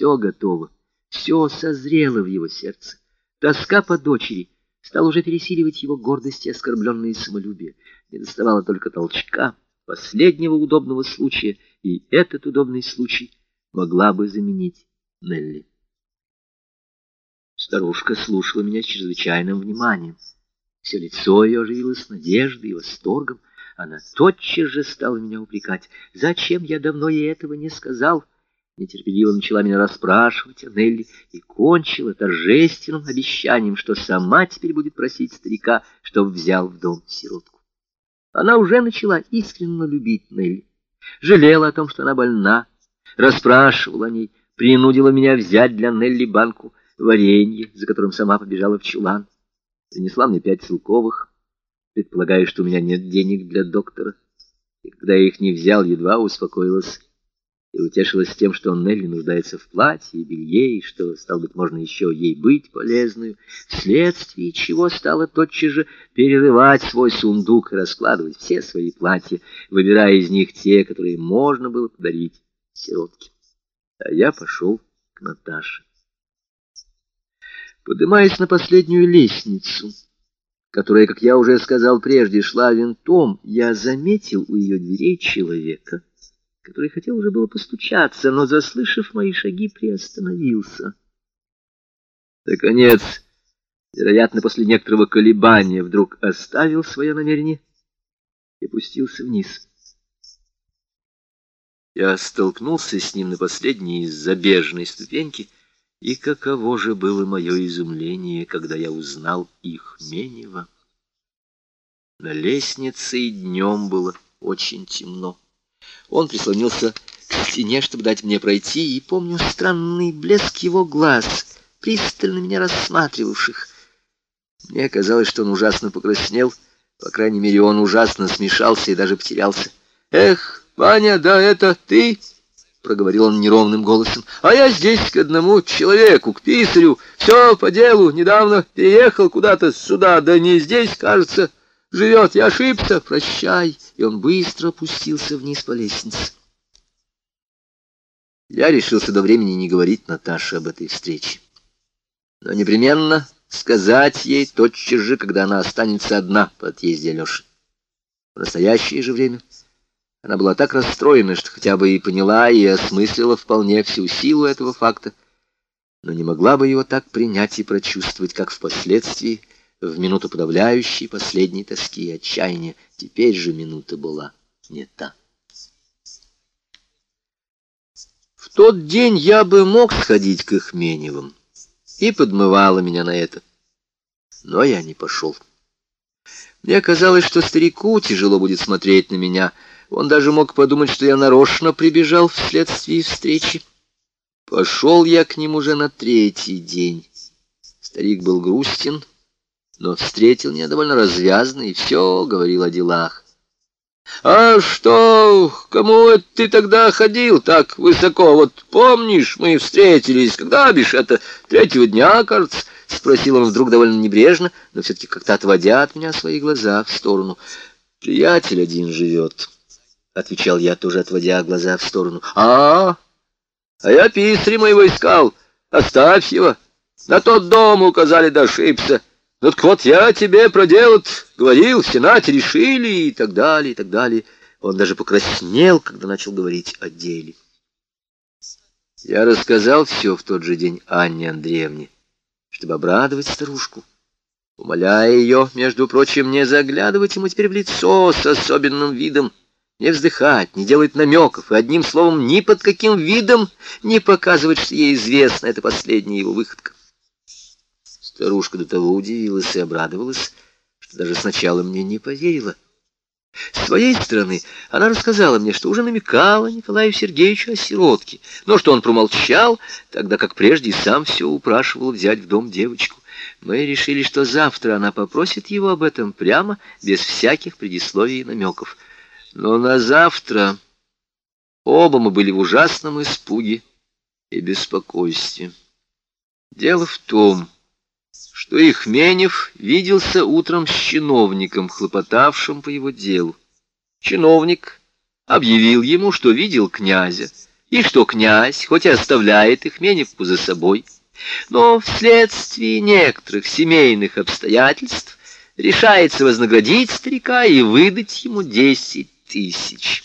Все готово, все созрело в его сердце. Тоска по дочери стала уже пересиливать его гордость и оскорбленное самолюбие. Не доставало только толчка, последнего удобного случая, и этот удобный случай могла бы заменить Нелли. Старушка слушала меня с чрезвычайным вниманием. Все лицо ее оживилось надеждой и восторгом. Она тотчас же стала меня упрекать. Зачем я давно ей этого не сказал? Нетерпеливо начала меня расспрашивать о Нелли и кончила торжественным обещанием, что сама теперь будет просить старика, чтобы взял в дом сиротку. Она уже начала искренне любить Нелли, жалела о том, что она больна, расспрашивала о ней, принудила меня взять для Нелли банку варенье, за которым сама побежала в чулан, принесла мне пять целковых, предполагая, что у меня нет денег для доктора. И когда я их не взял, едва успокоилась и утешилась тем, что Нелли нуждается в платье и белье, и что, стало быть, можно еще ей быть полезную, вследствие чего стала тотчас же перерывать свой сундук и раскладывать все свои платья, выбирая из них те, которые можно было подарить сиротке. А я пошел к Наташе. Поднимаясь на последнюю лестницу, которая, как я уже сказал прежде, шла винтом, я заметил у ее дверей человека, который хотел уже было постучаться, но, заслышав мои шаги, приостановился. Наконец, вероятно, после некоторого колебания, вдруг оставил свое намерение и пустился вниз. Я столкнулся с ним на последней забежной ступеньке, и каково же было мое изумление, когда я узнал их Менева. На лестнице и днем было очень темно. Он прислонился к стене, чтобы дать мне пройти, и помню странный блеск его глаз, пристально меня рассматривавших. Мне казалось, что он ужасно покраснел, по крайней мере, он ужасно смешался и даже потерялся. «Эх, Ваня, да это ты?» — проговорил он неровным голосом. — А я здесь к одному человеку, к писарю. Все по делу. Недавно переехал куда-то сюда, да не здесь, кажется, живет. Я ошибся. Прощай. И он быстро опустился вниз по лестнице. Я решился до времени не говорить Наташе об этой встрече. Но непременно сказать ей тотчас же, когда она останется одна по отъезде Алеши. В настоящее же время... Она была так расстроена, что хотя бы и поняла и осмыслила вполне всю силу этого факта, но не могла бы его так принять и прочувствовать, как впоследствии, в минуту подавляющей последней тоски и отчаяния. Теперь же минута была не та. В тот день я бы мог сходить к Ихменевым, и подмывало меня на это. Но я не пошел. Мне казалось, что старику тяжело будет смотреть на меня — он даже мог подумать, что я нарочно прибежал вследствие встречи. Пошел я к ним уже на третий день. Старик был грустен, но встретил меня довольно развязно и все говорил о делах. «А что, кому это ты тогда ходил так высоко? Вот помнишь, мы встретились, когда, бишь, это третьего дня, кажется?» — спросил он вдруг довольно небрежно, но все-таки как-то отводя от меня свои глаза в сторону. «Приятель один живет». — отвечал я, тоже отводя глаза в сторону. «А, а я писаря моего искал. Оставь его. На тот дом указали, да. Ну так вот я тебе проделать говорил, в Сенате решили и так далее, и так далее». Он даже покраснел, когда начал говорить о деле. Я рассказал все в тот же день Анне Андреевне, чтобы обрадовать старушку, умоляя ее, между прочим, не заглядывать ему теперь в лицо с особенным видом, не вздыхать, не делать намеков, и одним словом, ни под каким видом не показывать, что ей известна эта последняя его выходка. Старушка до того удивилась и обрадовалась, что даже сначала мне не поверила. С своей стороны, она рассказала мне, что уже намекала Николаю Сергеевичу о сиротке, но что он промолчал, тогда как прежде сам все упрашивал взять в дом девочку. Мы решили, что завтра она попросит его об этом прямо, без всяких предисловий и намеков. Но на завтра оба мы были в ужасном испуге и беспокойстве. Дело в том, что Ихменев виделся утром с чиновником, хлопотавшим по его делу. Чиновник объявил ему, что видел князя, и что князь, хоть и оставляет их Меневку за собой, но вследствие некоторых семейных обстоятельств решается вознаградить старика и выдать ему десять тысяч.